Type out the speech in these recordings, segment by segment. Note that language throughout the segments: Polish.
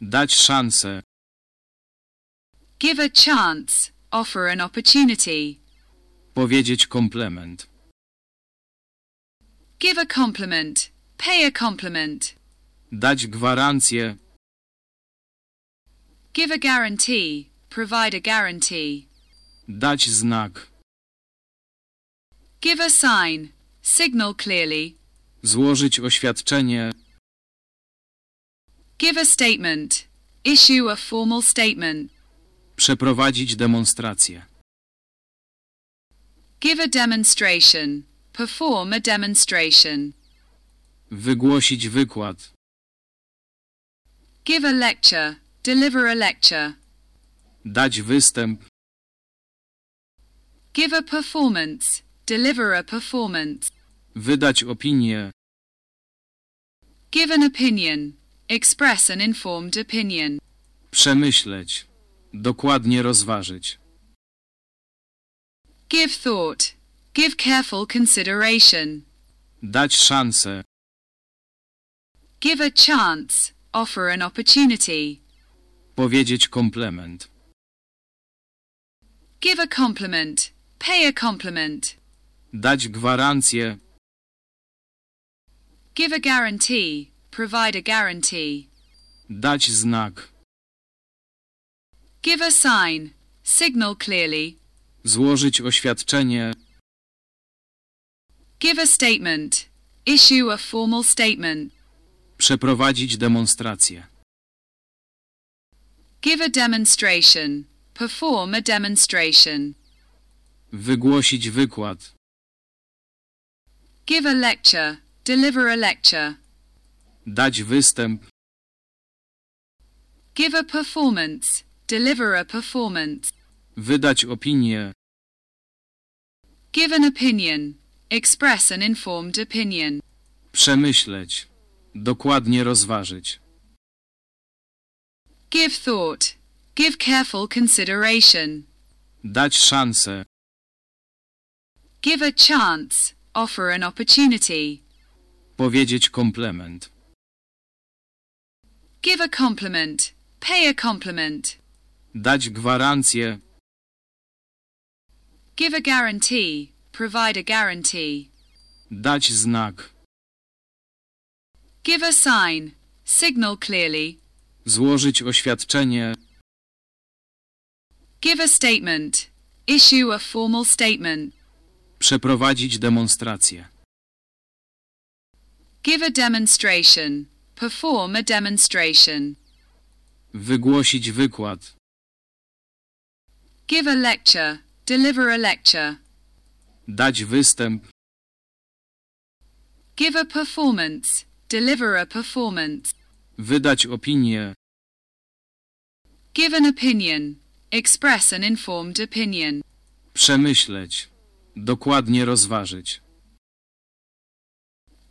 Dać szansę. Give a chance. Offer an opportunity. Powiedzieć komplement. Give a compliment. Pay a compliment. Dać gwarancję. Give a guarantee. Provide a guarantee. Dać znak. Give a sign. Signal clearly. Złożyć oświadczenie. Give a statement. Issue a formal statement. Przeprowadzić demonstrację. Give a demonstration. Perform a demonstration. Wygłosić wykład. Give a lecture. Deliver a lecture. Dać występ. Give a performance. Deliver a performance. Wydać opinię. Give an opinion. Express an informed opinion. Przemyśleć. Dokładnie rozważyć. Give thought. Give careful consideration. Dać szansę. Give a chance. Offer an opportunity. Powiedzieć komplement. Give a compliment. Pay a compliment. Dać gwarancję. Give a guarantee. Provide a guarantee. Dać znak. Give a sign. Signal clearly. Złożyć oświadczenie. Give a statement. Issue a formal statement. Przeprowadzić demonstrację. Give a demonstration. Perform a demonstration. Wygłosić wykład. Give a lecture. Deliver a lecture. Dać występ. Give a performance. Deliver a performance. Wydać opinię. Give an opinion. Express an informed opinion. Przemyśleć. Dokładnie rozważyć. Give thought. Give careful consideration. Dać szansę. Give a chance. Offer an opportunity. Powiedzieć komplement. Give a compliment. Pay a compliment. Dać gwarancję. Give a guarantee. Provide a guarantee. Dać znak. Give a sign. Signal clearly. Złożyć oświadczenie. Give a statement. Issue a formal statement. Przeprowadzić demonstrację. Give a demonstration. Perform a demonstration. Wygłosić wykład. Give a lecture. Deliver a lecture. Dać występ. Give a performance. Deliver a performance. Wydać opinię. Give an opinion. Express an informed opinion. Przemyśleć. Dokładnie rozważyć.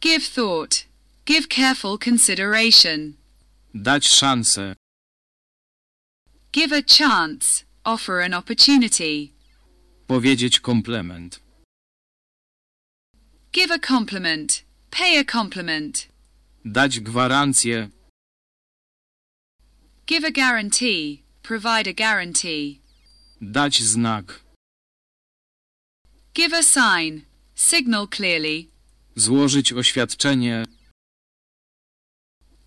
Give thought. Give careful consideration. Dać szansę. Give a chance. Offer an opportunity. Powiedzieć komplement. Give a compliment. Pay a compliment. Dać gwarancję. Give a guarantee. Provide a guarantee. Dać znak. Give a sign. Signal clearly. Złożyć oświadczenie.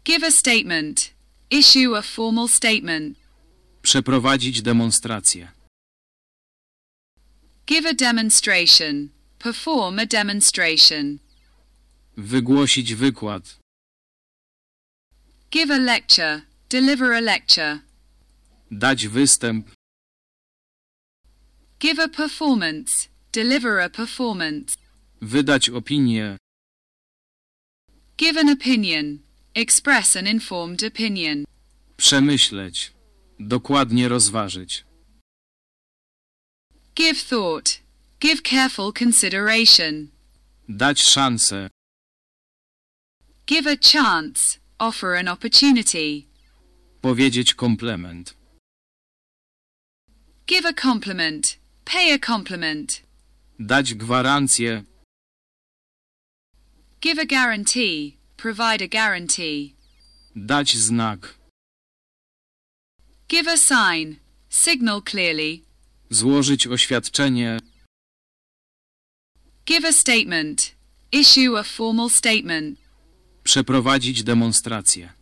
Give a statement. Issue a formal statement. Przeprowadzić demonstrację. Give a demonstration. Perform a demonstration. Wygłosić wykład. Give a lecture. Deliver a lecture. Dać występ. Give a performance. Deliver a performance. Wydać opinię. Give an opinion. Express an informed opinion. Przemyśleć. Dokładnie rozważyć. Give thought. Give careful consideration. Dać szansę. Give a chance. Offer an opportunity. Powiedzieć komplement. Give a compliment. Pay a compliment. Dać gwarancję. Give a guarantee. Provide a guarantee. Dać znak. Give a sign. Signal clearly. Złożyć oświadczenie. Give a statement. Issue a formal statement. Przeprowadzić demonstrację.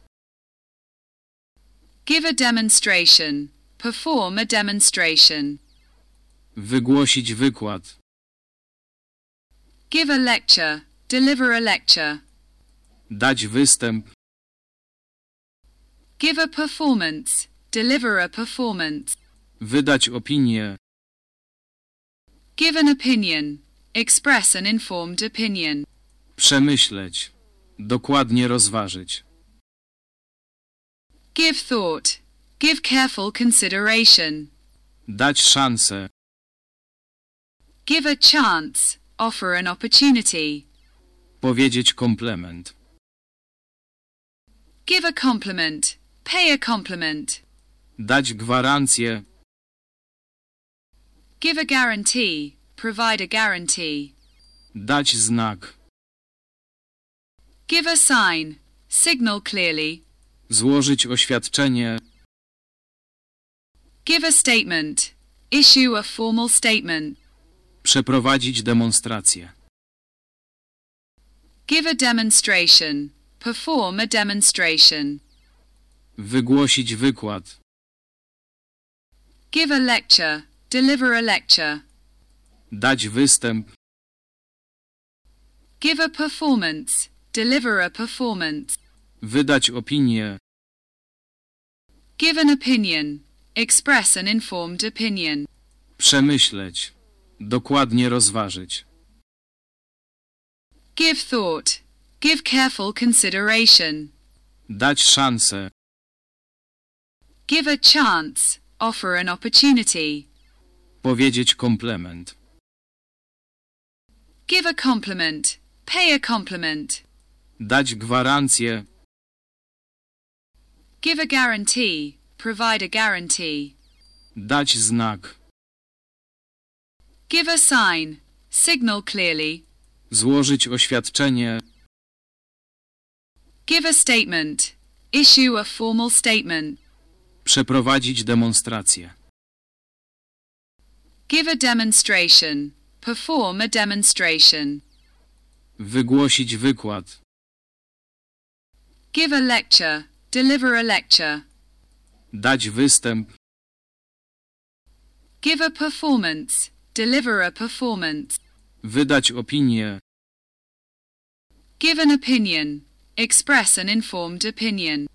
Give a demonstration. Perform a demonstration. Wygłosić wykład. Give a lecture. Deliver a lecture. Dać występ. Give a performance. Deliver a performance. Wydać opinię. Give an opinion. Express an informed opinion. Przemyśleć. Dokładnie rozważyć. Give thought. Give careful consideration. Dać szansę. Give a chance. Offer an opportunity. Powiedzieć komplement. Give a compliment. Pay a compliment. Dać gwarancję. Give a guarantee. Provide a guarantee. Dać znak. Give a sign. Signal clearly. Złożyć oświadczenie. Give a statement. Issue a formal statement. Przeprowadzić demonstrację. Give a demonstration. Perform a demonstration. Wygłosić wykład. Give a lecture. Deliver a lecture. Dać występ. Give a performance. Deliver a performance. Wydać opinię. Give an opinion. Express an informed opinion. Przemyśleć. Dokładnie rozważyć. Give thought. Give careful consideration. Dać szansę. Give a chance. Offer an opportunity. Powiedzieć komplement. Give a compliment. Pay a compliment. Dać gwarancję. Give a guarantee. Provide a guarantee. Dać znak. Give a sign. Signal clearly. Złożyć oświadczenie. Give a statement. Issue a formal statement. Przeprowadzić demonstrację. Give a demonstration. Perform a demonstration. Wygłosić wykład. Give a lecture. Deliver a lecture. Dać występ. Give a performance. Deliver a performance. Wydać opinię. Give an opinion. Express an informed opinion.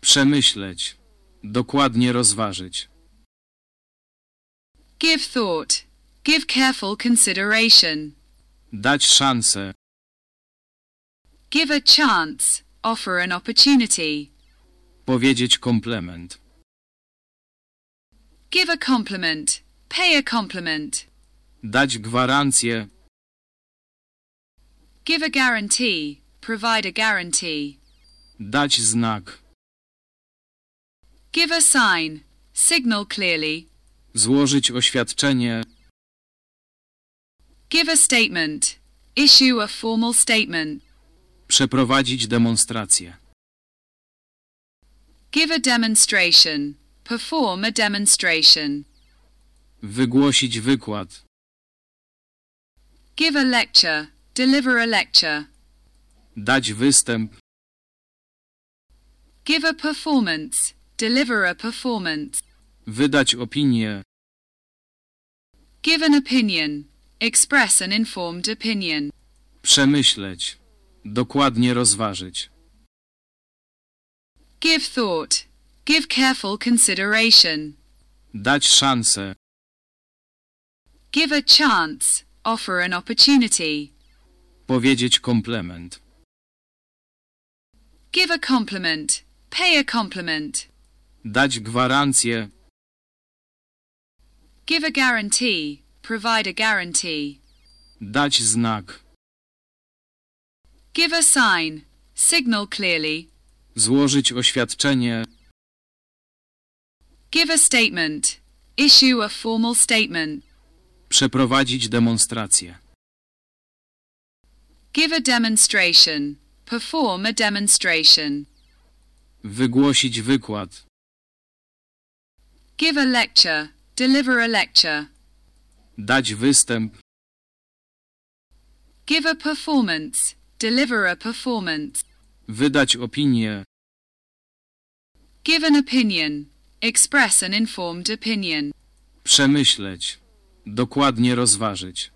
Przemyśleć. Dokładnie rozważyć. Give thought. Give careful consideration. Dać szansę. Give a chance. Offer an opportunity. Powiedzieć komplement. Give a compliment. Pay a compliment. Dać gwarancję. Give a guarantee. Provide a guarantee. Dać znak. Give a sign. Signal clearly. Złożyć oświadczenie. Give a statement. Issue a formal statement. Przeprowadzić demonstrację. Give a demonstration. Perform a demonstration. Wygłosić wykład. Give a lecture. Deliver a lecture. Dać występ. Give a performance. Deliver a performance. Wydać opinię. Give an opinion. Express an informed opinion. Przemyśleć. Dokładnie rozważyć. Give thought. Give careful consideration. Dać szansę. Give a chance. Offer an opportunity. Powiedzieć komplement. Give a compliment. Pay a compliment. Dać gwarancję. Give a guarantee. Provide a guarantee. Dać znak. Give a sign. Signal clearly. Złożyć oświadczenie. Give a statement. Issue a formal statement. Przeprowadzić demonstrację. Give a demonstration. Perform a demonstration. Wygłosić wykład. Give a lecture. Deliver a lecture. Dać występ. Give a performance. Deliver a performance. Wydać opinię. Give an opinion. Express an informed opinion. Przemyśleć. Dokładnie rozważyć.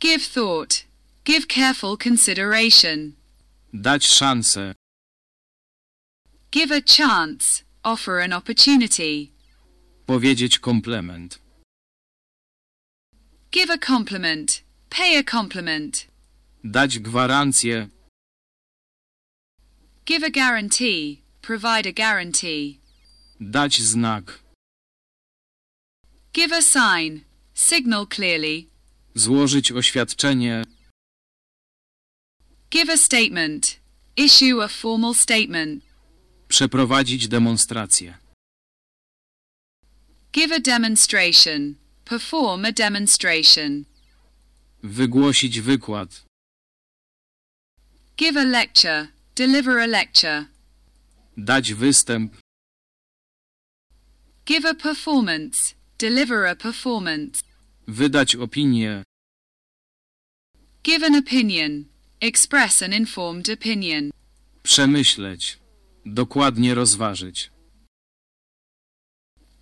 Give thought. Give careful consideration. Dać szansę. Give a chance. Offer an opportunity. Powiedzieć komplement. Give a compliment. Pay a compliment. Dać gwarancję. Give a guarantee. Provide a guarantee. Dać znak. Give a sign. Signal clearly. Złożyć oświadczenie. Give a statement. Issue a formal statement. Przeprowadzić demonstrację. Give a demonstration. Perform a demonstration. Wygłosić wykład. Give a lecture. Deliver a lecture. Dać występ. Give a performance. Deliver a performance. Wydać opinię. Give an opinion. Express an informed opinion. Przemyśleć. Dokładnie rozważyć.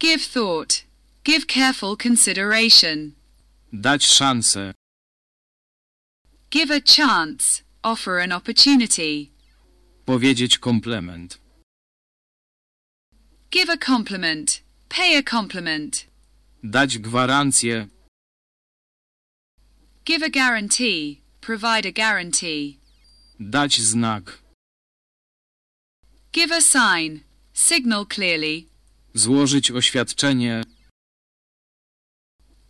Give thought. Give careful consideration. Dać szansę. Give a chance. Offer an opportunity. Powiedzieć komplement. Give a compliment. Pay a compliment. Dać gwarancję. Give a guarantee. Provide a guarantee. Dać znak. Give a sign. Signal clearly. Złożyć oświadczenie.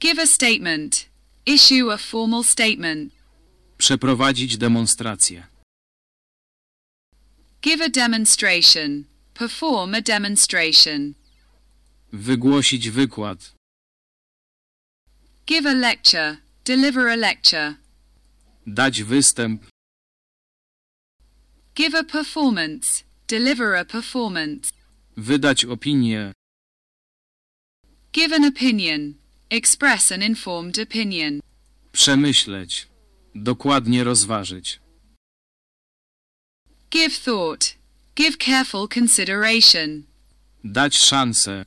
Give a statement. Issue a formal statement. Przeprowadzić demonstrację. Give a demonstration. Perform a demonstration. Wygłosić wykład. Give a lecture. Deliver a lecture. Dać występ. Give a performance. Deliver a performance. Wydać opinię. Give an opinion. Express an informed opinion. Przemyśleć. Dokładnie rozważyć. Give thought. Give careful consideration. Dać szansę.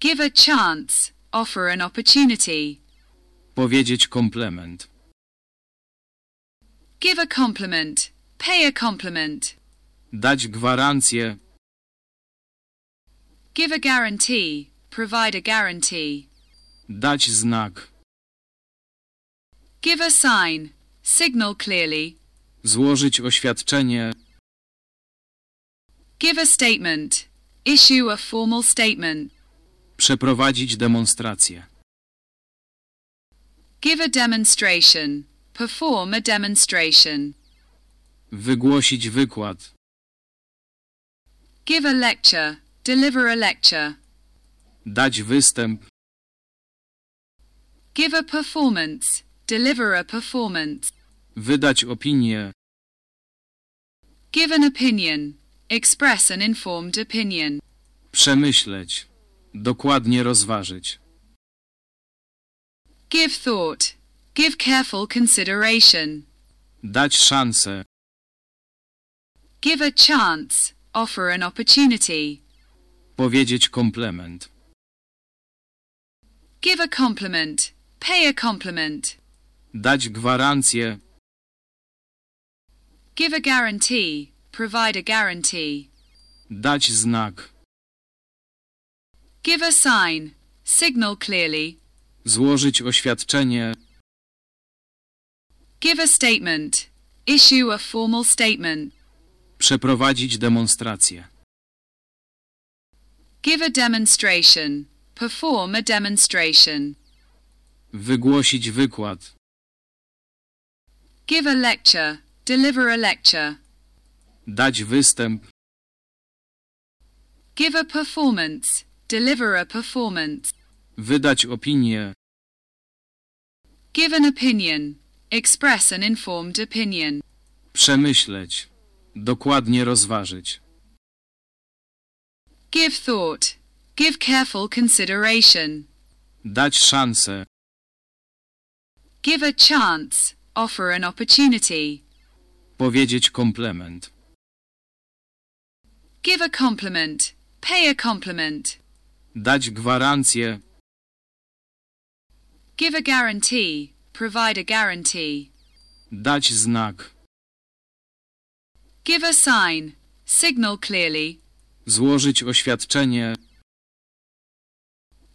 Give a chance. Offer an opportunity. Powiedzieć komplement. Give a compliment. Pay a compliment. Dać gwarancję. Give a guarantee. Provide a guarantee. Dać znak. Give a sign. Signal clearly. Złożyć oświadczenie. Give a statement. Issue a formal statement. Przeprowadzić demonstrację. Give a demonstration. Perform a demonstration. Wygłosić wykład. Give a lecture. Deliver a lecture. Dać występ. Give a performance. Deliver a performance. Wydać opinię. Give an opinion. Express an informed opinion. Przemyśleć. Dokładnie rozważyć. Give thought. Give careful consideration. Dać szansę. Give a chance. Offer an opportunity. Powiedzieć komplement. Give a compliment. Pay a compliment. Dać gwarancję. Give a guarantee. Provide a guarantee. Dać znak. Give a sign. Signal clearly. Złożyć oświadczenie. Give a statement. Issue a formal statement. Przeprowadzić demonstrację. Give a demonstration. Perform a demonstration. Wygłosić wykład. Give a lecture. Deliver a lecture. Dać występ. Give a performance. Deliver a performance. Wydać opinię. Give an opinion. Express an informed opinion. Przemyśleć. Dokładnie rozważyć. Give thought. Give careful consideration. Dać szansę. Give a chance. Offer an opportunity. Powiedzieć komplement. Give a compliment. Pay a compliment. Dać gwarancję. Give a guarantee. Provide a guarantee. Dać znak. Give a sign. Signal clearly. Złożyć oświadczenie.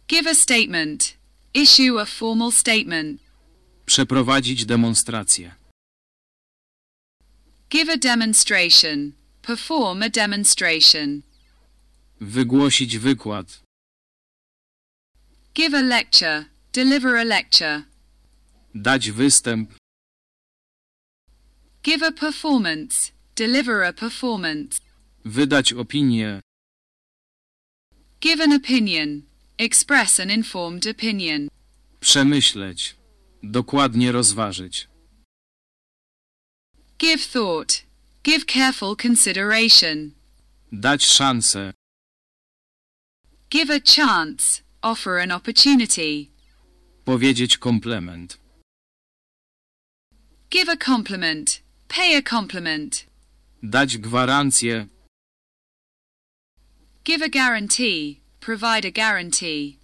Give a statement. Issue a formal statement. Przeprowadzić demonstrację. Give a demonstration. Perform a demonstration. Wygłosić wykład. Give a lecture. Deliver a lecture. Dać występ. Give a performance. Deliver a performance. Wydać opinię. Give an opinion. Express an informed opinion. Przemyśleć. Dokładnie rozważyć. Give thought. Give careful consideration. Dać szansę. Give a chance. Offer an opportunity. Powiedzieć komplement. Give a compliment. Pay a compliment. Dać gwarancję. Give a guarantee. Provide a guarantee.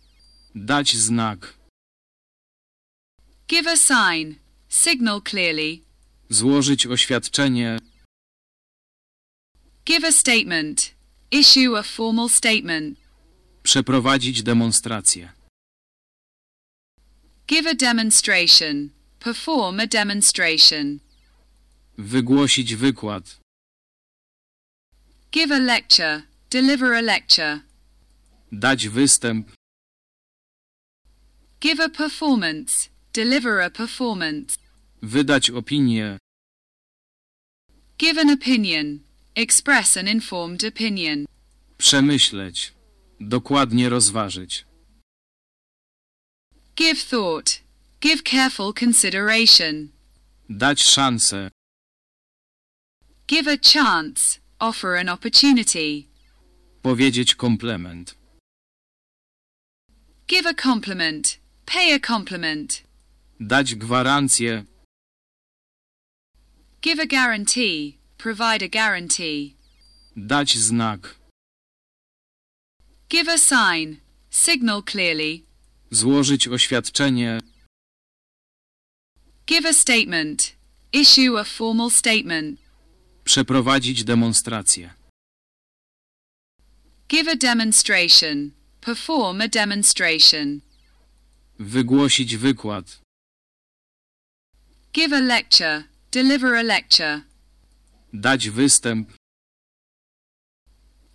Dać znak. Give a sign. Signal clearly. Złożyć oświadczenie. Give a statement. Issue a formal statement. Przeprowadzić demonstrację. Give a demonstration. Perform a demonstration. Wygłosić wykład. Give a lecture. Deliver a lecture. Dać występ. Give a performance. Deliver a performance. Wydać opinię. Give an opinion. Express an informed opinion. Przemyśleć. Dokładnie rozważyć. Give thought. Give careful consideration. Dać szansę. Give a chance. Offer an opportunity. Powiedzieć komplement. Give a compliment. Pay a compliment. Dać gwarancję. Give a guarantee. Provide a guarantee. Dać znak. Give a sign. Signal clearly. Złożyć oświadczenie. Give a statement. Issue a formal statement. Przeprowadzić demonstrację. Give a demonstration. Perform a demonstration. Wygłosić wykład. Give a lecture. Deliver a lecture. Dać występ.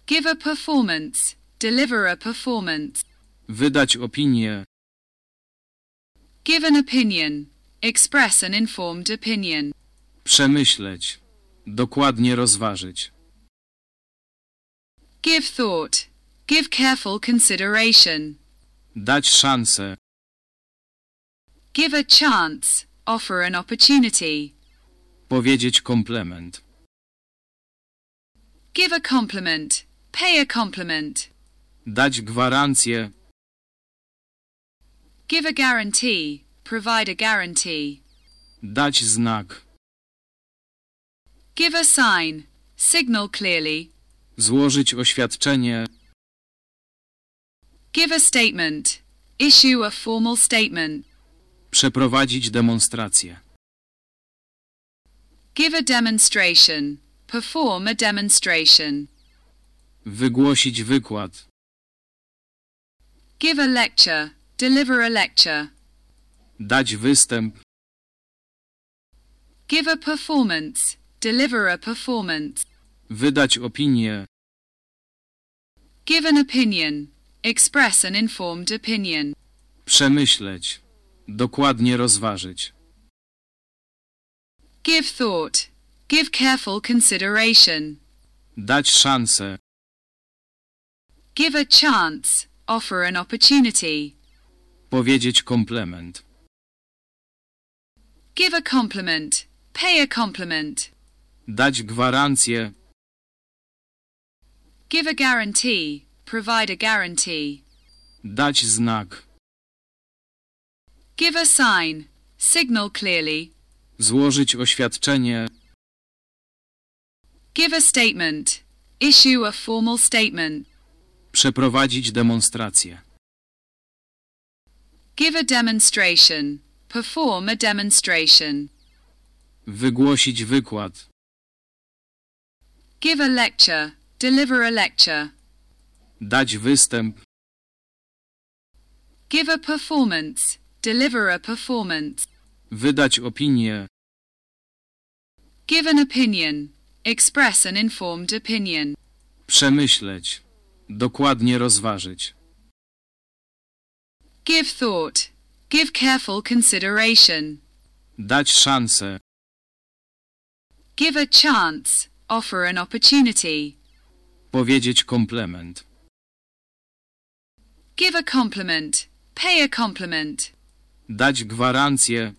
Give a performance. Deliver a performance. Wydać opinię. Give an opinion. Express an informed opinion. Przemyśleć. Dokładnie rozważyć. Give thought. Give careful consideration. Dać szansę. Give a chance. Offer an opportunity. Powiedzieć komplement. Give a compliment. Pay a compliment. Dać gwarancję. Give a guarantee. Provide a guarantee. Dać znak. Give a sign. Signal clearly. Złożyć oświadczenie. Give a statement. Issue a formal statement. Przeprowadzić demonstrację. Give a demonstration. Perform a demonstration. Wygłosić wykład. Give a lecture. Deliver a lecture. Dać występ. Give a performance. Deliver a performance. Wydać opinię. Give an opinion. Express an informed opinion. Przemyśleć. Dokładnie rozważyć. Give thought. Give careful consideration. Dać szansę. Give a chance. Offer an opportunity. Powiedzieć komplement. Give a compliment. Pay a compliment. Dać gwarancję. Give a guarantee. provide a guarantee. Dać znak. Give a sign, signal clearly. Złożyć oświadczenie. Give a statement, issue a formal statement. Przeprowadzić demonstrację. Give a demonstration, perform a demonstration. Wygłosić wykład. Give a lecture, deliver a lecture. Dać występ. Give a performance, deliver a performance. Wydać opinię. Give an opinion, express an informed opinion. Przemyśleć. Dokładnie rozważyć. Give thought, give careful consideration. Dać szansę. Give a chance, offer an opportunity. Powiedzieć komplement. Give a compliment, pay a compliment. Dać gwarancję.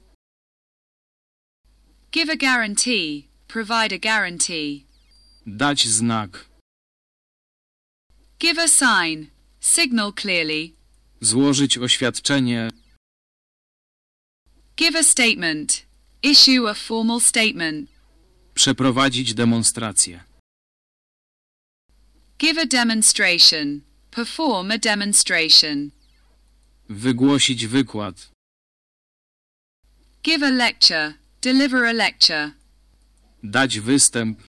Give a guarantee, provide a guarantee. Dać znak. Give a sign, signal clearly. Złożyć oświadczenie. Give a statement, issue a formal statement. Przeprowadzić demonstrację. Give a demonstration, perform a demonstration. Wygłosić wykład. Give a lecture, deliver a lecture. Dać występ.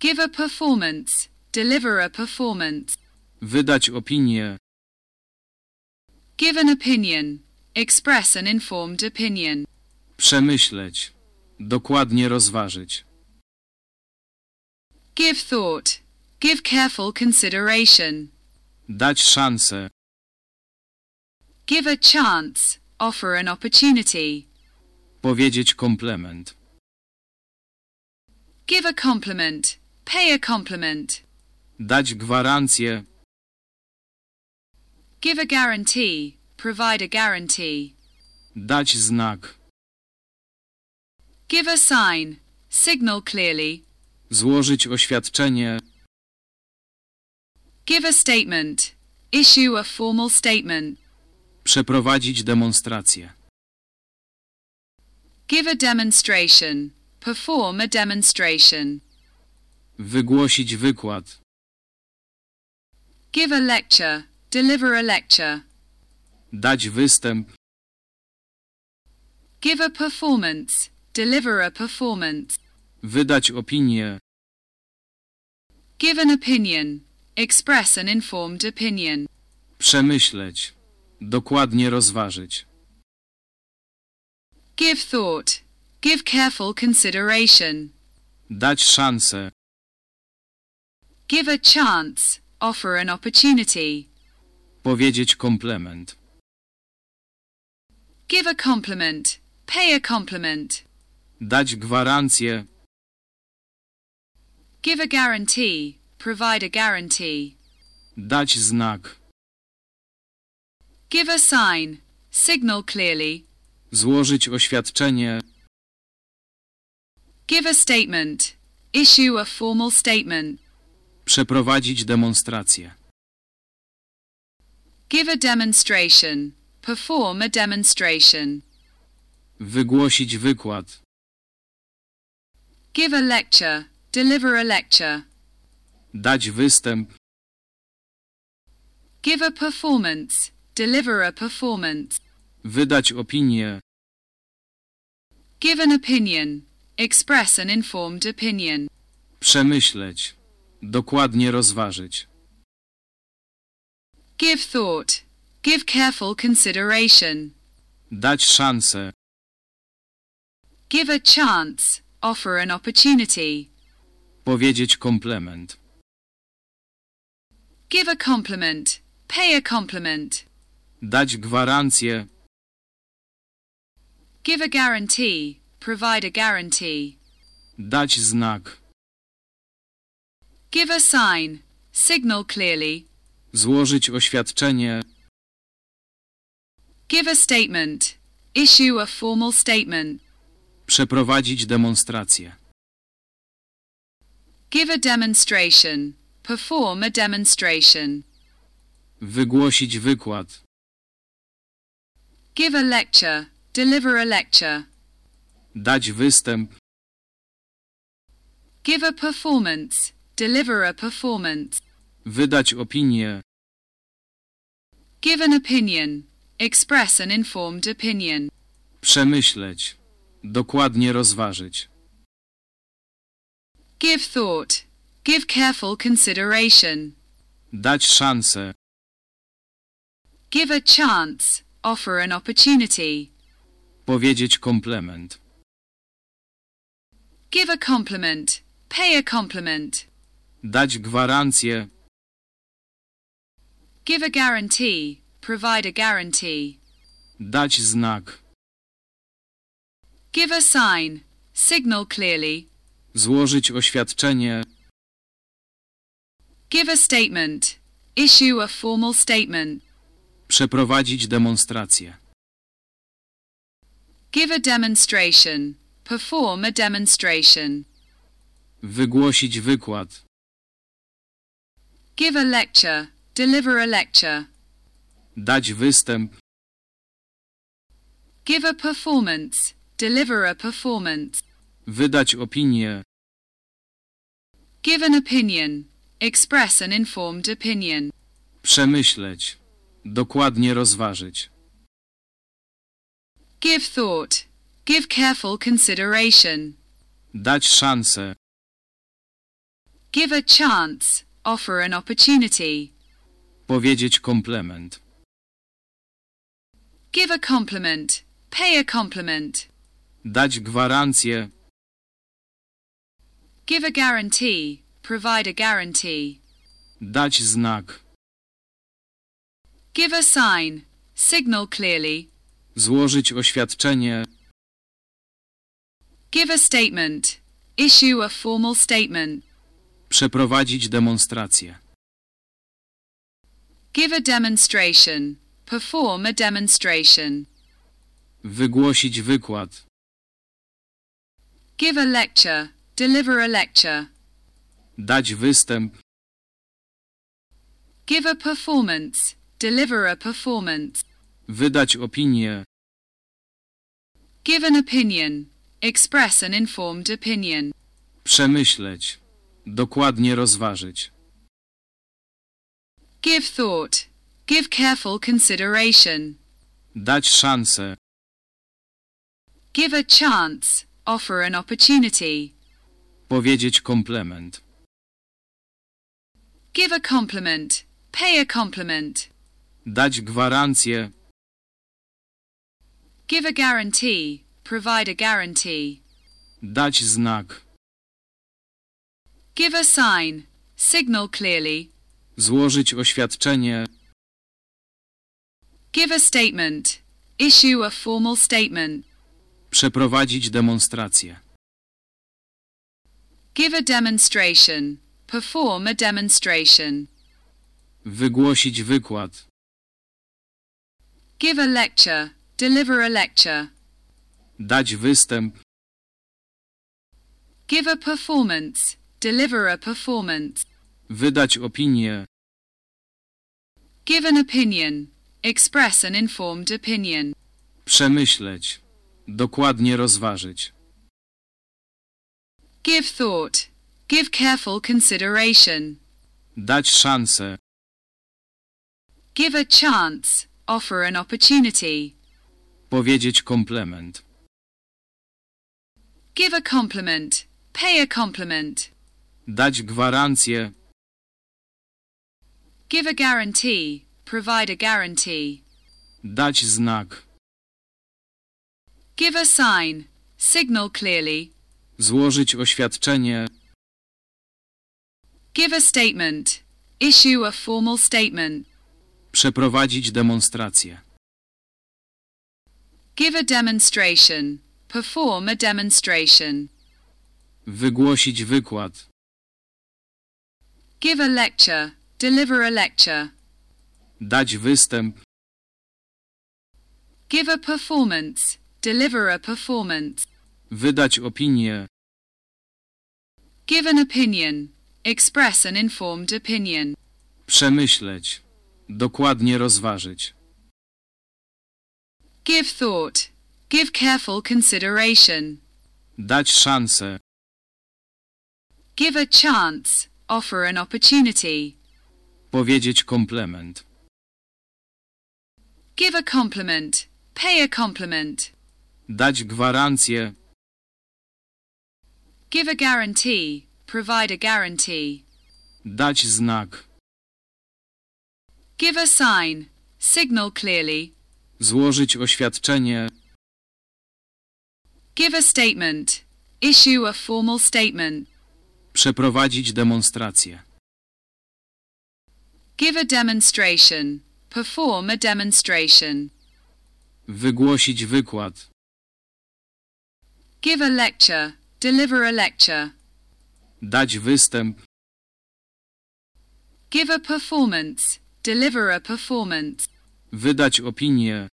Give a performance, deliver a performance. Wydać opinię. Give an opinion, express an informed opinion. Przemyśleć. Dokładnie rozważyć. Give thought, give careful consideration. Dać szansę. Give a chance, offer an opportunity. Powiedzieć komplement. Give a compliment, pay a compliment. Dać gwarancję. Give a guarantee, provide a guarantee. Dać znak. Give a sign, signal clearly. Złożyć oświadczenie. Give a statement, issue a formal statement. Przeprowadzić demonstrację. Give a demonstration, perform a demonstration. Wygłosić wykład. Give a lecture, deliver a lecture. Dać występ. Give a performance, deliver a performance. Wydać opinię. Give an opinion, express an informed opinion. Przemyśleć. Dokładnie rozważyć. Give thought, give careful consideration. Dać szansę. Give a chance, offer an opportunity. Powiedzieć komplement. Give a compliment, pay a compliment. Dać gwarancję. Give a guarantee, provide a guarantee. Dać znak. Give a sign, signal clearly. Złożyć oświadczenie. Give a statement, issue a formal statement. Przeprowadzić demonstrację. Give a demonstration, perform a demonstration. Wygłosić wykład. Give a lecture, deliver a lecture. Dać występ. Give a performance, deliver a performance. Wydać opinię. Give an opinion, express an informed opinion. Przemyśleć. Dokładnie rozważyć. Give thought, give careful consideration. Dać szansę. Give a chance, offer an opportunity. Powiedzieć komplement. Give a compliment, pay a compliment. Dać gwarancję. Give a guarantee, provide a guarantee. Dać znak. Give a sign, signal clearly. Złożyć oświadczenie. Give a statement, issue a formal statement. Przeprowadzić demonstrację. Give a demonstration, perform a demonstration. Wygłosić wykład. Give a lecture, deliver a lecture. Dać występ. Give a performance, deliver a performance. Wydać opinię. Give an opinion, express an informed opinion. Przemyśleć. Dokładnie rozważyć. Give thought, give careful consideration. Dać szansę. Give a chance, offer an opportunity. Powiedzieć komplement. Give a compliment, pay a compliment. Dać gwarancję. Give a guarantee, provide a guarantee. Dać znak. Give a sign, signal clearly. Złożyć oświadczenie. Give a statement, issue a formal statement. Przeprowadzić demonstrację. Give a demonstration, perform a demonstration. Wygłosić wykład. Give a lecture, deliver a lecture. Dać występ. Give a performance, deliver a performance. Wydać opinię. Give an opinion, express an informed opinion. Przemyśleć. Dokładnie rozważyć. Give thought, give careful consideration. Dać szansę. Give a chance, offer an opportunity. Powiedzieć komplement. Give a compliment, pay a compliment. Dać gwarancję. Give a guarantee, provide a guarantee. Dać znak. Give a sign, signal clearly. Złożyć oświadczenie. Give a statement, issue a formal statement. Przeprowadzić demonstrację. Give a demonstration, perform a demonstration. Wygłosić wykład. Give a lecture, deliver a lecture. Dać występ. Give a performance, deliver a performance. Wydać opinię. Give an opinion, express an informed opinion. Przemyśleć. Dokładnie rozważyć. Give thought, give careful consideration. Dać szansę. Give a chance, offer an opportunity. Powiedzieć komplement. Give a compliment, pay a compliment. Dać gwarancję. Give a guarantee, provide a guarantee. Dać znak. Give a sign, signal clearly. Złożyć oświadczenie. Give a statement, issue a formal statement. Przeprowadzić demonstrację. Give a demonstration, perform a demonstration. Wygłosić wykład. Give a lecture, deliver a lecture. Dać występ. Give a performance, deliver a performance. Wydać opinię. Give an opinion, express an informed opinion. Przemyśleć. Dokładnie rozważyć. Give thought, give careful consideration. Dać szansę. Give a chance, offer an opportunity. Powiedzieć komplement. Give a compliment, pay a compliment. Dać gwarancję. Give a guarantee, provide a guarantee. Dać znak. Give a sign, signal clearly. Złożyć oświadczenie. Give a statement, issue a formal statement. Przeprowadzić demonstrację. Give a demonstration, perform a demonstration. Wygłosić wykład. Give a lecture, deliver a lecture. Dać występ. Give a performance, deliver a performance. Wydać opinię. Give an opinion, express an informed opinion. Przemyśleć. Dokładnie rozważyć. Give thought. Give careful consideration. Dać szansę. Give a chance. Offer an opportunity. Powiedzieć komplement. Give a compliment. Pay a compliment. Dać gwarancję. Give a guarantee. Provide a guarantee. Dać znak. Give a sign. Signal clearly. Złożyć oświadczenie. Give a statement. Issue a formal statement. Przeprowadzić demonstrację. Give a demonstration. Perform a demonstration. Wygłosić wykład. Give a lecture. Deliver a lecture. Dać występ. Give a performance. Deliver a performance. Wydać opinię.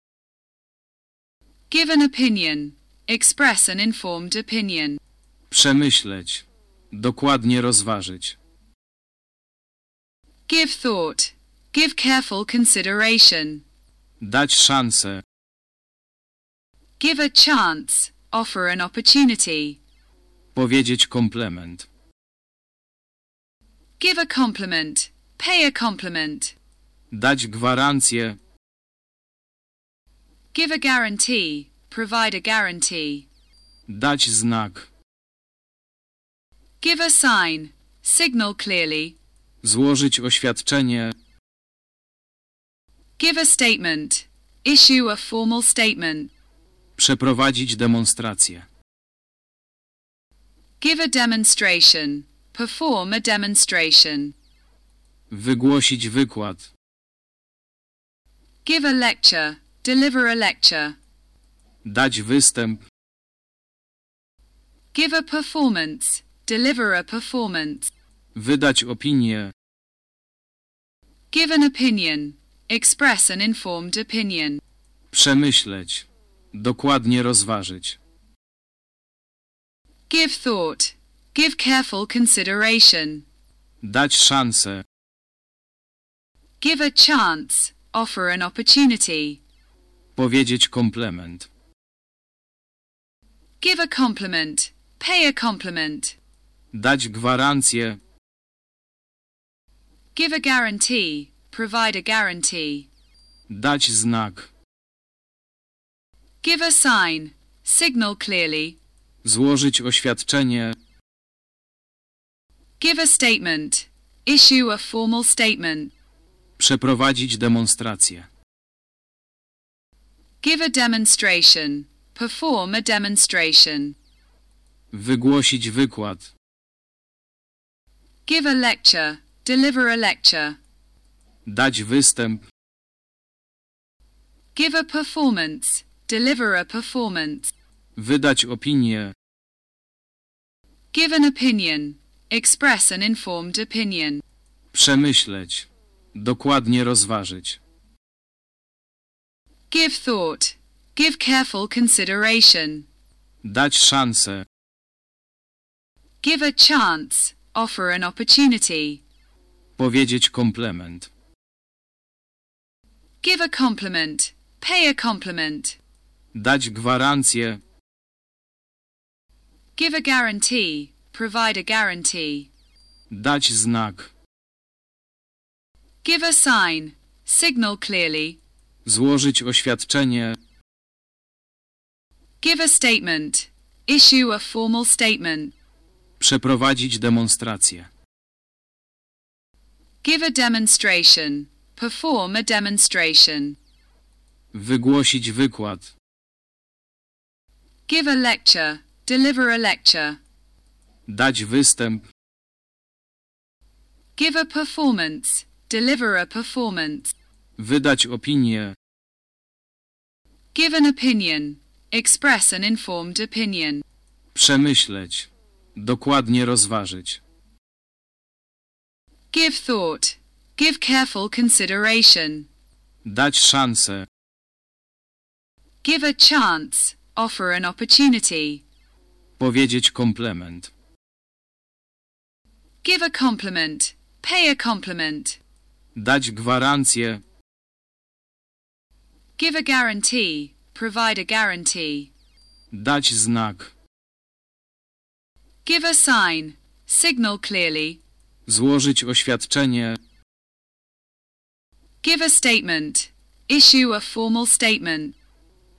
Give an opinion. Express an informed opinion. Przemyśleć. Dokładnie rozważyć. Give thought. Give careful consideration. Dać szansę. Give a chance. Offer an opportunity. Powiedzieć komplement. Give a compliment. Pay a compliment. Dać gwarancję. Give a guarantee. Provide a guarantee. Dać znak. Give a sign. Signal clearly. Złożyć oświadczenie. Give a statement. Issue a formal statement. Przeprowadzić demonstrację. Give a demonstration. Perform a demonstration. Wygłosić wykład. Give a lecture. Deliver a lecture. Dać występ. Give a performance. Deliver a performance. Wydać opinię. Give an opinion. Express an informed opinion. Przemyśleć. Dokładnie rozważyć. Give thought. Give careful consideration. Dać szansę. Give a chance. Offer an opportunity. Powiedzieć komplement. Give a compliment. Pay a compliment. Dać gwarancję. Give a guarantee. Provide a guarantee. Dać znak. Give a sign. Signal clearly. Złożyć oświadczenie. Give a statement. Issue a formal statement. Przeprowadzić demonstrację. Give a demonstration. Perform a demonstration. Wygłosić wykład. Give a lecture. Deliver a lecture. Dać występ. Give a performance. Deliver a performance. Wydać opinię. Give an opinion. Express an informed opinion. Przemyśleć. Dokładnie rozważyć. Give thought. Give careful consideration. Dać szansę. Give a chance. Offer an opportunity. Powiedzieć komplement. Give a compliment. Pay a compliment. Dać gwarancję. Give a guarantee. Provide a guarantee. Dać znak. Give a sign. Signal clearly. Złożyć oświadczenie. Give a statement. Issue a formal statement. Przeprowadzić demonstrację. Give a demonstration. Perform a demonstration. Wygłosić wykład. Give a lecture. Deliver a lecture. Dać występ. Give a performance. Deliver a performance. Wydać opinię. Give an opinion. Express an informed opinion. Przemyśleć. Dokładnie rozważyć. Give thought. Give careful consideration. Dać szansę. Give a chance. Offer an opportunity. Powiedzieć komplement. Give a compliment. Pay a compliment. Dać gwarancję. Give a guarantee. Provide a guarantee. Dać znak. Give a sign. Signal clearly. Złożyć oświadczenie. Give a statement. Issue a formal statement.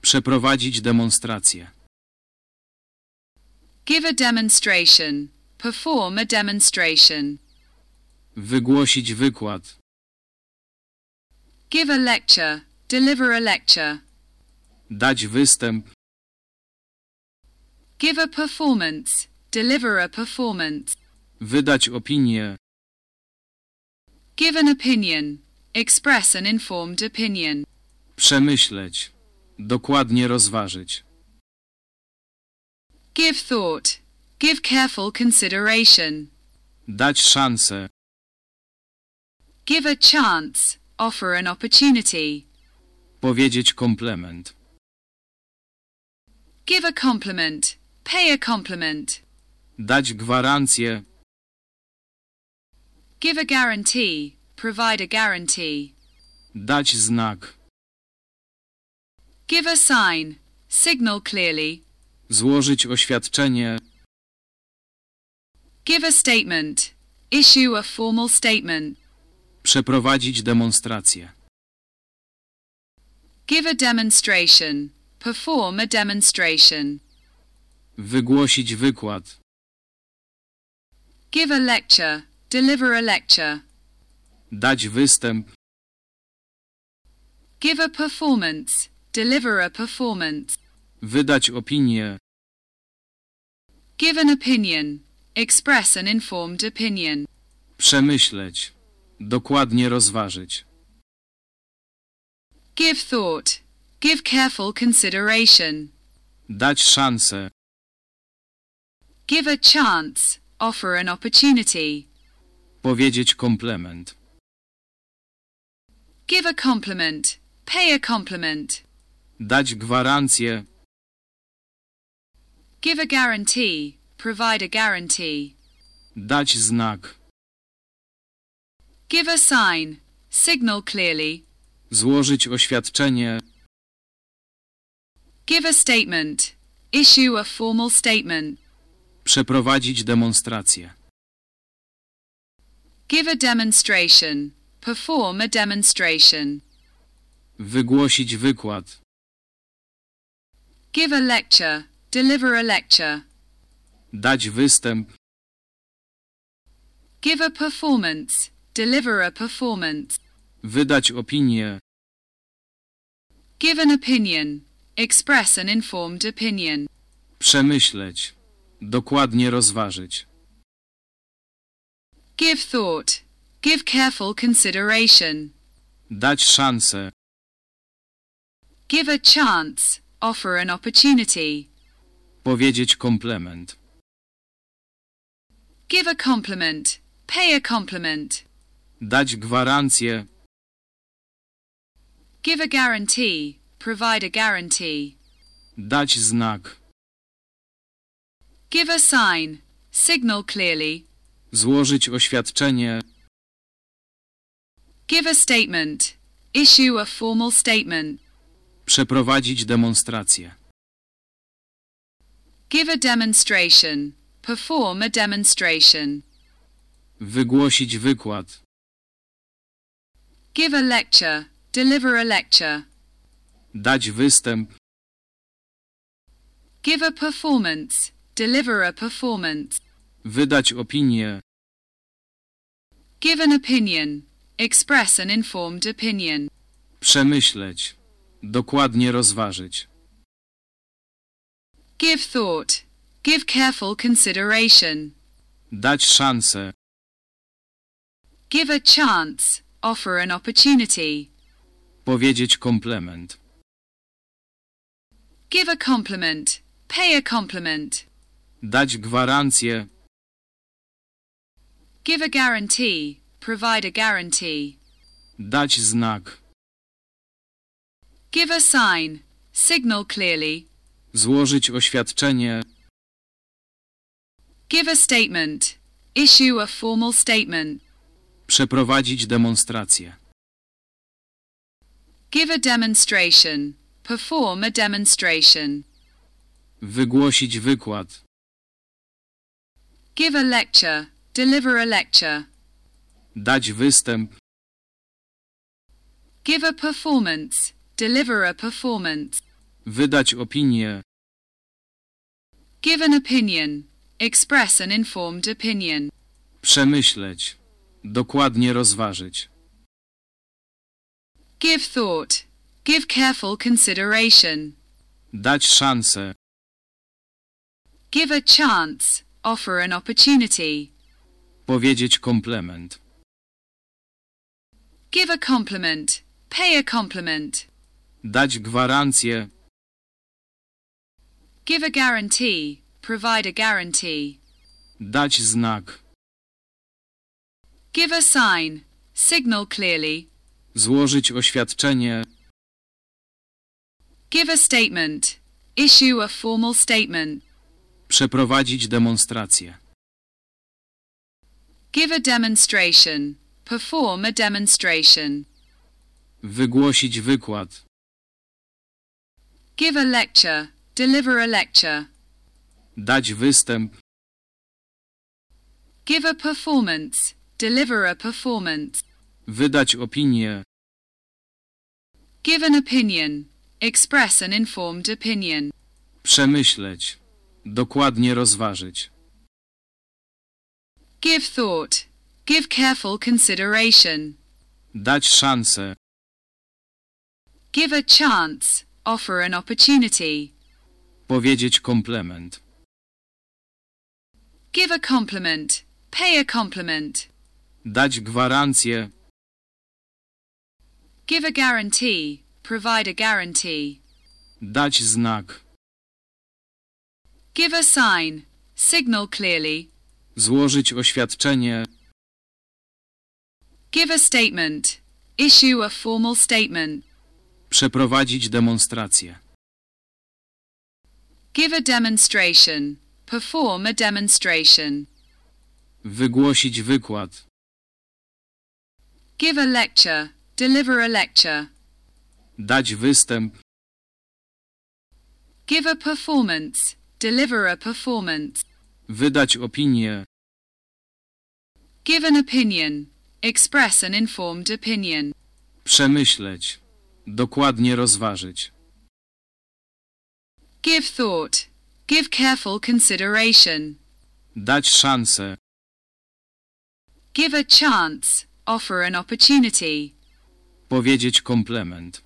Przeprowadzić demonstrację. Give a demonstration. Perform a demonstration. Wygłosić wykład. Give a lecture. Deliver a lecture. Dać występ. Give a performance. Deliver a performance. Wydać opinię. Give an opinion. Express an informed opinion. Przemyśleć. Dokładnie rozważyć. Give thought. Give careful consideration. Dać szansę. Give a chance. Offer an opportunity. Powiedzieć komplement. Give a compliment. Pay a compliment. Dać gwarancję. Give a guarantee. Provide a guarantee. Dać znak. Give a sign. Signal clearly. Złożyć oświadczenie. Give a statement. Issue a formal statement. Przeprowadzić demonstrację. Give a demonstration. Perform a demonstration. Wygłosić wykład. Give a lecture. Deliver a lecture. Dać występ. Give a performance. Deliver a performance. Wydać opinię. Give an opinion. Express an informed opinion. Przemyśleć. Dokładnie rozważyć. Give thought. Give careful consideration. Dać szansę. Give a chance. Offer an opportunity. Powiedzieć komplement. Give a compliment. Pay a compliment. Dać gwarancję. Give a guarantee. Provide a guarantee. Dać znak. Give a sign. Signal clearly. Złożyć oświadczenie. Give a statement. Issue a formal statement. Przeprowadzić demonstrację. Give a demonstration. Perform a demonstration. Wygłosić wykład. Give a lecture. Deliver a lecture. Dać występ. Give a performance. Deliver a performance. Wydać opinię. Give an opinion. Express an informed opinion. Przemyśleć. Dokładnie rozważyć. Give thought. Give careful consideration. Dać szansę. Give a chance. Offer an opportunity. Powiedzieć komplement. Give a compliment. Pay a compliment. Dać gwarancję. Give a guarantee. Provide a guarantee. Dać znak. Give a sign. Signal clearly. Złożyć oświadczenie. Give a statement. Issue a formal statement. Przeprowadzić demonstrację. Give a demonstration. Perform a demonstration. Wygłosić wykład. Give a lecture. Deliver a lecture. Dać występ. Give a performance. Deliver a performance. Wydać opinię. Give an opinion. Express an informed opinion. Przemyśleć. Dokładnie rozważyć. Give thought. Give careful consideration. Dać szansę. Give a chance. Offer an opportunity. Powiedzieć komplement. Give a compliment. Pay a compliment. Dać gwarancję. Give a guarantee. Provide a guarantee. Dać znak. Give a sign. Signal clearly. Złożyć oświadczenie. Give a statement. issue a formal statement. Przeprowadzić demonstrację. Give a demonstration. Perform a demonstration. Wygłosić wykład. Give a lecture. Deliver a lecture. Dać występ. Give a performance. Deliver a performance. Wydać opinię. Give an opinion. Express an informed opinion. Przemyśleć. Dokładnie rozważyć. Give thought. Give careful consideration. Dać szansę. Give a chance. Offer an opportunity. Powiedzieć komplement. Give a compliment. Pay a compliment. Dać gwarancję. Give a guarantee. Provide a guarantee. Dać znak. Give a sign. Signal clearly. Złożyć oświadczenie. Give a statement. Issue a formal statement. Przeprowadzić demonstrację. Give a demonstration. Perform a demonstration. Wygłosić wykład. Give a lecture. Deliver a lecture. Dać występ. Give a performance. Deliver a performance. Wydać opinię. Give an opinion. Express an informed opinion. Przemyśleć. Dokładnie rozważyć. Give thought. Give careful consideration. Dać szansę. Give a chance. Offer an opportunity. Powiedzieć komplement. Give a compliment. Pay a compliment. Dać gwarancję. Give a guarantee. Provide a guarantee. Dać znak. Give a sign. Signal clearly. Złożyć oświadczenie. Give a statement. Issue a formal statement. Przeprowadzić demonstrację. Give a demonstration. Perform a demonstration. Wygłosić wykład. Give a lecture. Deliver a lecture. Dać występ. Give a performance. Deliver a performance. Wydać opinię. Give an opinion. Express an informed opinion. Przemyśleć. Dokładnie rozważyć. Give thought. Give careful consideration. Dać szansę. Give a chance. Offer an opportunity. Powiedzieć komplement.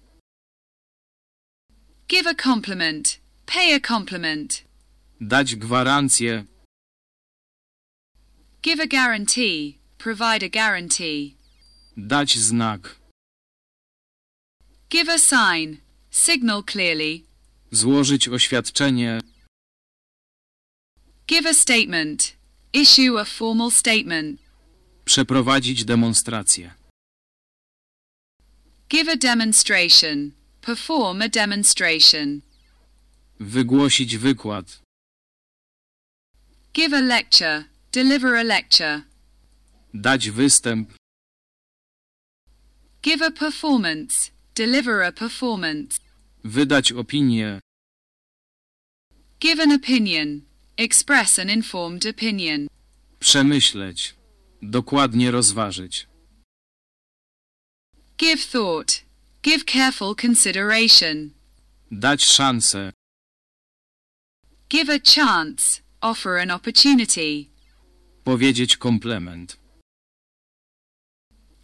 Give a compliment. Pay a compliment. Dać gwarancję. Give a guarantee. Provide a guarantee. Dać znak. Give a sign. Signal clearly. Złożyć oświadczenie. Give a statement. Issue a formal statement. Przeprowadzić demonstrację. Give a demonstration. Perform a demonstration. Wygłosić wykład. Give a lecture. Deliver a lecture. Dać występ. Give a performance. Deliver a performance. Wydać opinię. Give an opinion. Express an informed opinion. Przemyśleć. Dokładnie rozważyć. Give thought. Give careful consideration. Dać szansę. Give a chance. Offer an opportunity. Powiedzieć komplement.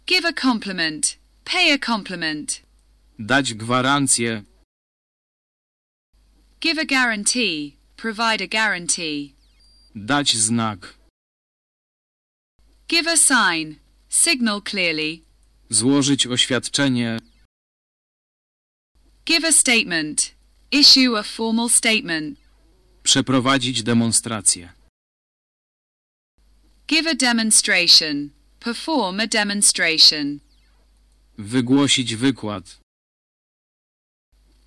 Give a compliment. Pay a compliment. Dać gwarancję. Give a guarantee. Provide a guarantee. Dać znak. Give a sign. Signal clearly. Złożyć oświadczenie. Give a statement. Issue a formal statement. Przeprowadzić demonstrację. Give a demonstration. Perform a demonstration. Wygłosić wykład.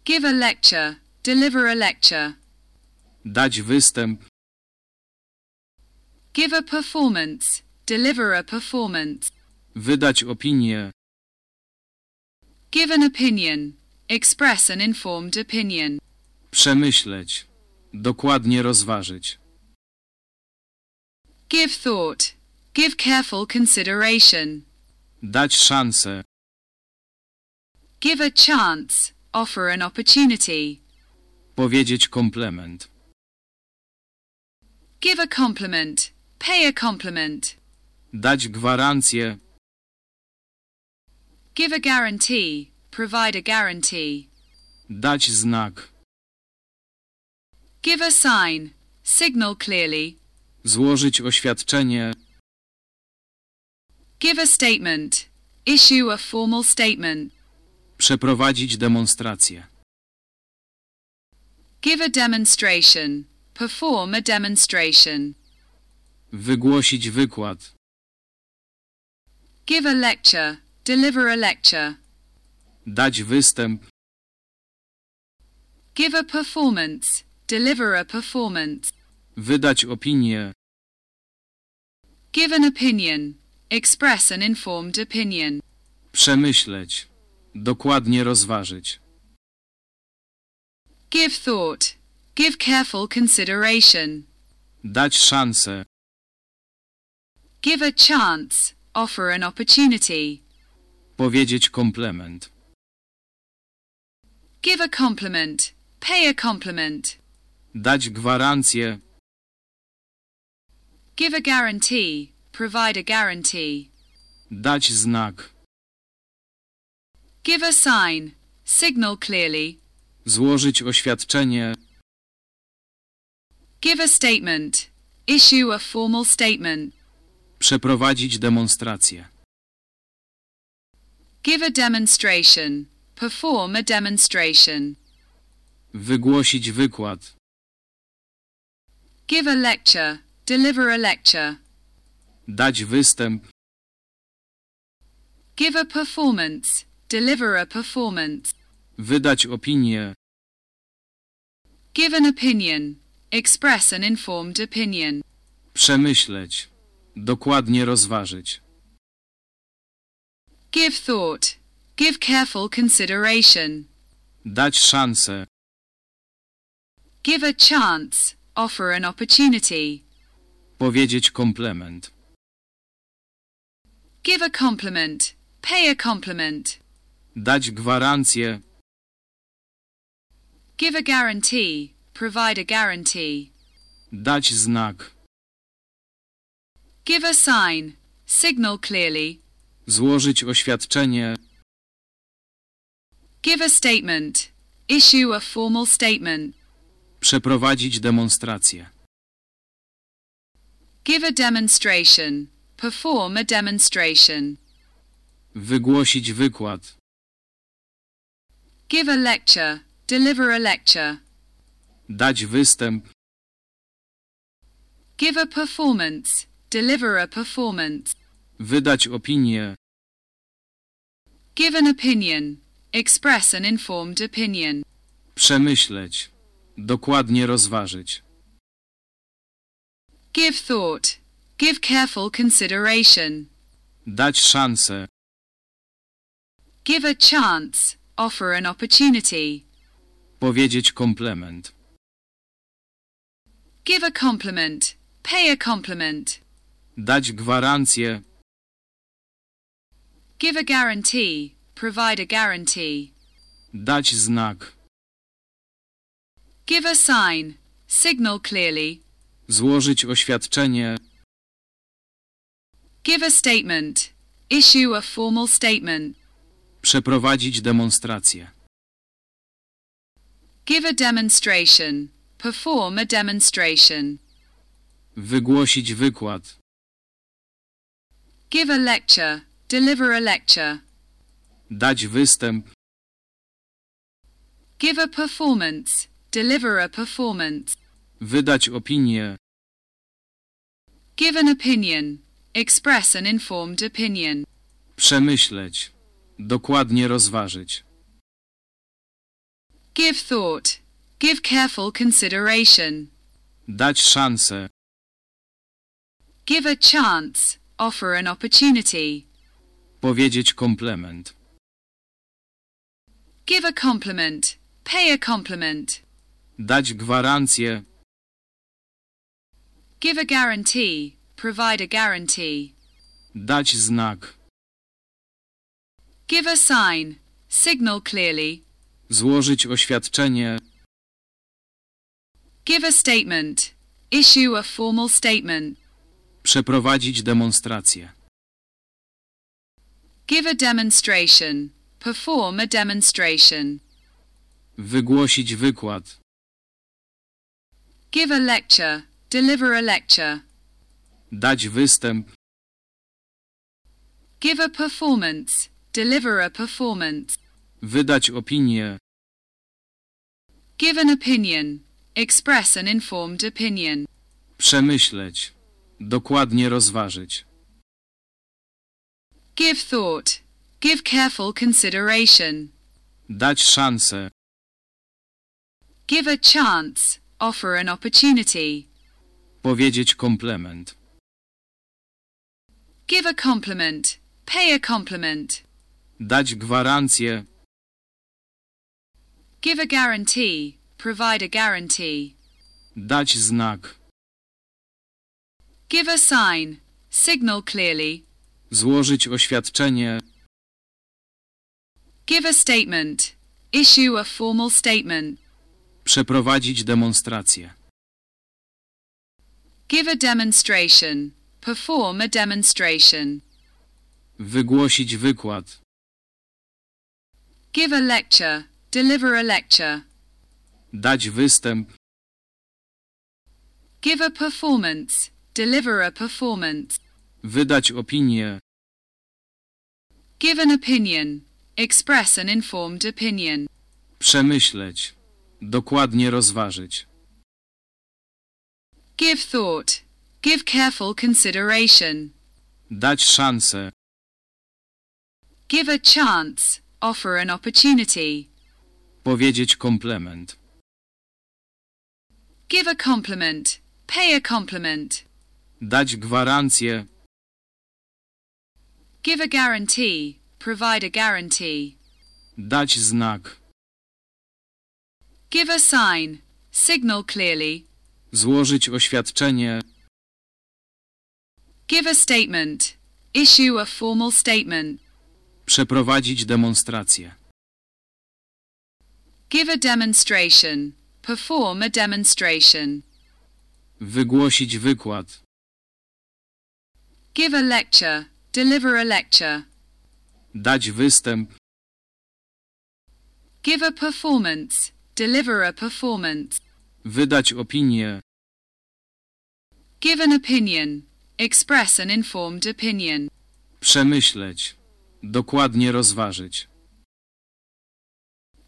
Give a lecture. Deliver a lecture. Dać występ. Give a performance. Deliver a performance. Wydać opinię. Give an opinion. Express an informed opinion. Przemyśleć. Dokładnie rozważyć. Give thought. Give careful consideration. Dać szansę. Give a chance. Offer an opportunity. Powiedzieć komplement. Give a compliment. Pay a compliment. Dać gwarancję. Give a guarantee. Provide a guarantee. Dać znak. Give a sign. Signal clearly. Złożyć oświadczenie. Give a statement. Issue a formal statement. Przeprowadzić demonstrację. Give a demonstration. Perform a demonstration. Wygłosić wykład. Give a lecture. Deliver a lecture. Dać występ. Give a performance. Deliver a performance. Wydać opinię. Give an opinion. Express an informed opinion. Przemyśleć. Dokładnie rozważyć. Give thought. Give careful consideration. Dać szansę. Give a chance. Offer an opportunity. Powiedzieć komplement. Give a compliment. Pay a compliment. Dać gwarancję. Give a guarantee. Provide a guarantee. Dać znak. Give a sign. Signal clearly. Złożyć oświadczenie. Give a statement. Issue a formal statement. Przeprowadzić demonstrację. Give a demonstration. Perform a demonstration. Wygłosić wykład. Give a lecture. Deliver a lecture. Dać występ. Give a performance. Deliver a performance. Wydać opinię. Give an opinion. Express an informed opinion. Przemyśleć. Dokładnie rozważyć. Give thought. Give careful consideration. Dać szansę. Give a chance. Offer an opportunity. Powiedzieć komplement. Give a compliment. Pay a compliment. Dać gwarancję. Give a guarantee. Provide a guarantee. Dać znak. Give a sign. Signal clearly. Złożyć oświadczenie. Give a statement. Issue a formal statement. Przeprowadzić demonstrację. Give a demonstration. Perform a demonstration. Wygłosić wykład. Give a lecture. Deliver a lecture. Dać występ. Give a performance. Deliver a performance. Wydać opinię. Give an opinion. Express an informed opinion. Przemyśleć. Dokładnie rozważyć. Give thought. Give careful consideration. Dać szansę. Give a chance. Offer an opportunity. Powiedzieć komplement. Give a compliment. Pay a compliment. Dać gwarancję. Give a guarantee. Provide a guarantee. Dać znak. Give a sign. Signal clearly. Złożyć oświadczenie. Give a statement. Issue a formal statement. Przeprowadzić demonstrację. Give a demonstration. Perform a demonstration. Wygłosić wykład. Give a lecture. Deliver a lecture. Dać występ. Give a performance. Deliver a performance. Wydać opinię. Give an opinion. Express an informed opinion. Przemyśleć. Dokładnie rozważyć. Give thought. Give careful consideration. Dać szansę. Give a chance, offer an opportunity. Powiedzieć komplement. Give a compliment, pay a compliment. Dać gwarancję. Give a guarantee, provide a guarantee. Dać znak. Give a sign, signal clearly. Złożyć oświadczenie. Give a statement, issue a formal statement. Przeprowadzić demonstrację. Give a demonstration, perform a demonstration. Wygłosić wykład. Give a lecture, deliver a lecture. Dać występ. Give a performance, deliver a performance. Wydać opinię. Give an opinion, express an informed opinion. Przemyśleć. Dokładnie rozważyć. Give thought, give careful consideration. Dać szansę. Give a chance, offer an opportunity. Powiedzieć komplement. Give a compliment, pay a compliment. Dać gwarancję. Give a guarantee, provide a guarantee. Dać znak. Give a sign, signal clearly. Złożyć oświadczenie. Give a statement, issue a formal statement. Przeprowadzić demonstrację. Give a demonstration, perform a demonstration. Wygłosić wykład. Give a lecture, deliver a lecture. Dać występ. Give a performance, deliver a performance. Wydać opinię. Give an opinion, express an informed opinion. Przemyśleć. Dokładnie rozważyć. Give thought, give careful consideration. Dać szansę. Give a chance, offer an opportunity. Powiedzieć komplement. Give a compliment, pay a compliment. Dać gwarancję. Give a guarantee, provide a guarantee. Dać znak. Give a sign, signal clearly. Złożyć oświadczenie. Give a statement, issue a formal statement. Przeprowadzić demonstrację. Give a demonstration, perform a demonstration. Wygłosić wykład. Give a lecture, deliver a lecture. Dać występ. Give a performance, deliver a performance. Wydać opinię. Give an opinion, express an informed opinion. Przemyśleć. Dokładnie rozważyć.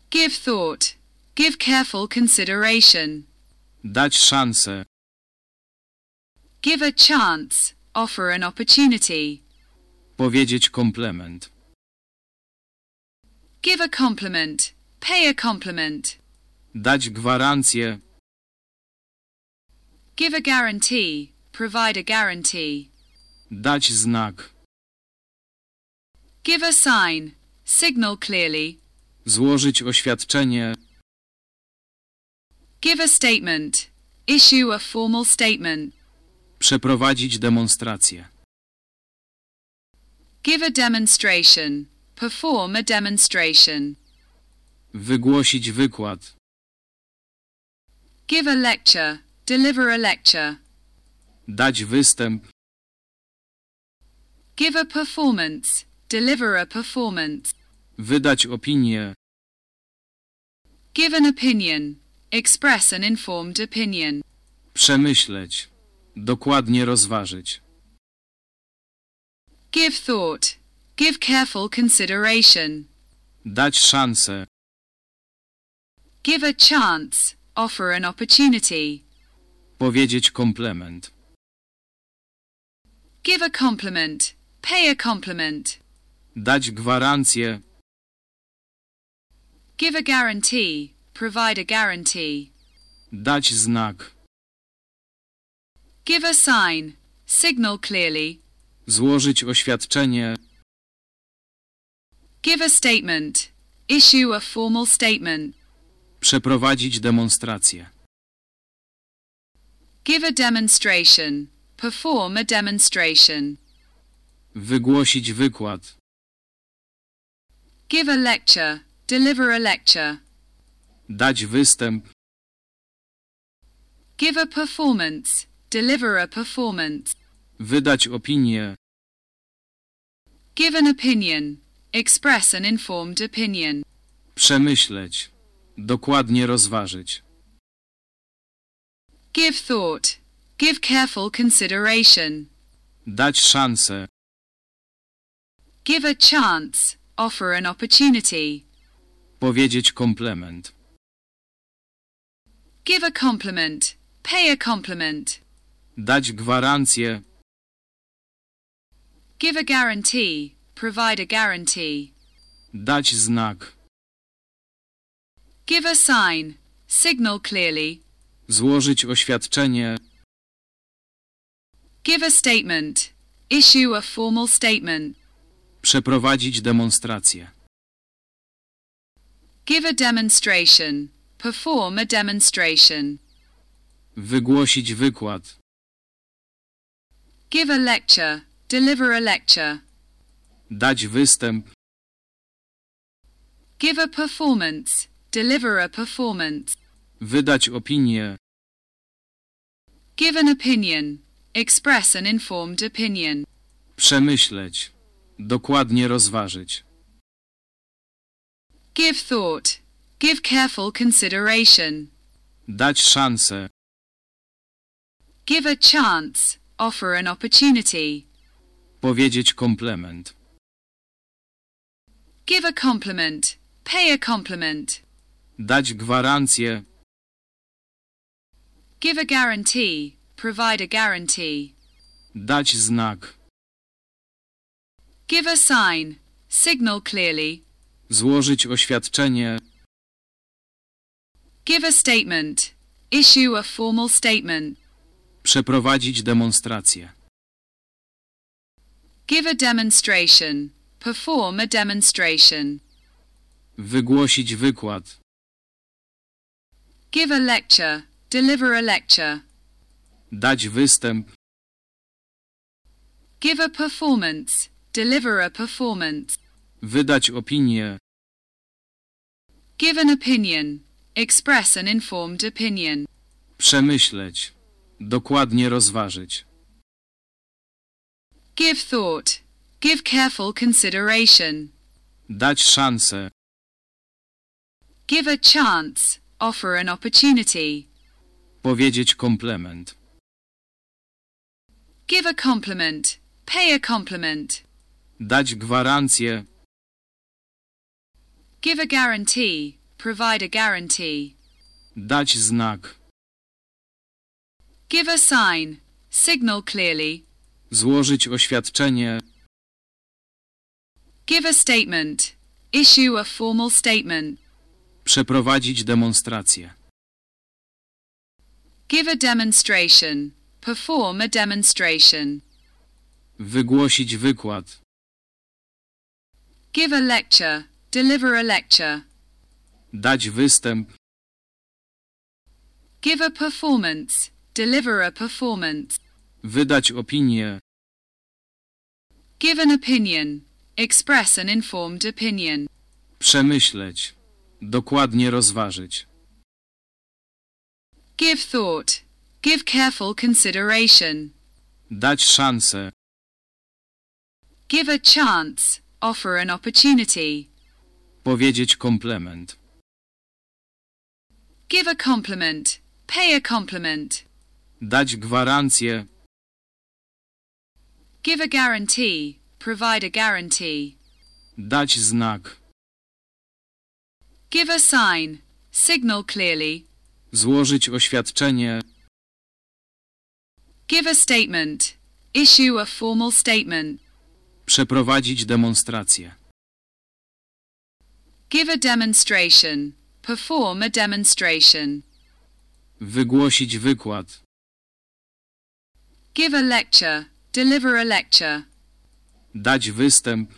Give thought, give careful consideration. Dać szansę. Give a chance, offer an opportunity. Powiedzieć komplement. Give a compliment, pay a compliment. Dać gwarancję. Give a guarantee, provide a guarantee. Dać znak. Give a sign, signal clearly. Złożyć oświadczenie. Give a statement, issue a formal statement. Przeprowadzić demonstrację. Give a demonstration, perform a demonstration. Wygłosić wykład. Give a lecture, deliver a lecture. Dać występ. Give a performance, deliver a performance. Wydać opinię. Give an opinion, express an informed opinion. Przemyśleć. Dokładnie rozważyć. Give thought, give careful consideration. Dać szansę. Give a chance, offer an opportunity. Powiedzieć komplement. Give a compliment, pay a compliment. Dać gwarancję. Give a guarantee, provide a guarantee. Dać znak. Give a sign, signal clearly, Złożyć oświadczenie. give a statement, issue a formal statement, Przeprowadzić demonstrację. give a demonstration, perform a demonstration, Wygłosić wykład. give a lecture, deliver a lecture, Dać występ. give a performance, deliver a performance, Wydać opinię. give an opinion, express an informed opinion, Przemyśleć. Dokładnie rozważyć. give thought, give careful consideration, Dać szansę. give a chance, offer an opportunity, Powiedzieć komplement. give a compliment, pay a compliment, Dać gwarancję. give a guarantee, provide a guarantee, Dać znak. give a sign, signal clearly, Złożyć oświadczenie. Give a statement, issue a formal statement, Przeprowadzić demonstrację. give a demonstration, perform a demonstration, Wygłosić wykład. give a lecture, deliver a lecture, Dać występ. give a performance, deliver a performance, Wydać opinię. give an opinion, express an informed opinion, Przemyśleć. Dokładnie rozważyć. give thought, give careful consideration, Dać szansę. give a chance, offer an opportunity, Powiedzieć komplement. give a compliment, pay a compliment, Dać gwarancję. give a guarantee, provide a guarantee, Dać znak. give a sign, signal clearly, Złożyć oświadczenie. give a statement, issue a formal statement, Przeprowadzić demonstrację. give a demonstration, perform a demonstration, Wygłosić wykład. give a lecture, deliver a lecture, Dać występ. give a performance, deliver a performance, Wydać opinię. give an opinion, express an informed opinion, Przemyśleć. Dokładnie rozważyć. give thought, give careful consideration, Dać szansę. give a chance, offer an opportunity, Powiedzieć komplement. Give a compliment, pay a compliment, Dać gwarancję. give a guarantee, provide a guarantee, Dać znak. give a sign, signal clearly, Złożyć oświadczenie. give a statement, issue a formal statement, Przeprowadzić demonstrację. give a demonstration, perform a demonstration, Wygłosić wykład. give a lecture, deliver a lecture, Dać występ. give a performance, deliver a performance, Wydać opinię. give an opinion, express an informed opinion, Przemyśleć. Dokładnie rozważyć. give thought, give careful consideration, Dać szansę. give a chance, offer an opportunity, Powiedzieć komplement. give a compliment, pay a compliment, Dać gwarancję. give a guarantee, provide a guarantee, Dać znak. give a sign, signal clearly, Złożyć oświadczenie. Give a statement, issue a formal statement, Przeprowadzić demonstrację. give a demonstration, perform a demonstration, Wygłosić wykład. Give a lecture. Deliver a lecture. Dać występ,